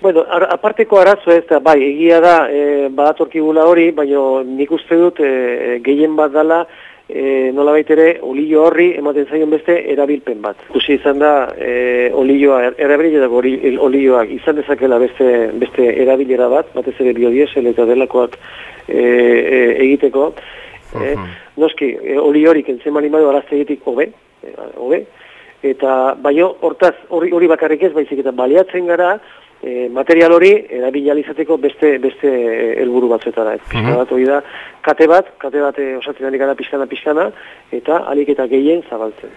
Bueno, ar aparteko arazo ez da, bai, egia da, e, badatorkigula hori, baina nik uste dut e, gehien bat dala, e, nola baitere, olio horri ematen zaion beste erabilpen bat. Kusi izan da, e, olioa, er, erabiletako olioak izan dezakela beste, beste erabilera bat, batez ere biodiesel eta delakoak e, e, egiteko. E, noski, e, oli hori kentzen mani badu araztegitik hobe, e, hobe, eta baino hortaz hori hori bakarrik ez baizik eta baliatzen gara e, material hori erabilializateko beste beste helburu batzuetara ez. Pizka bat hori da kate bat, kate bat e, osatzen ari gara pizkana pizkana eta alik eta gehien zabaltzen.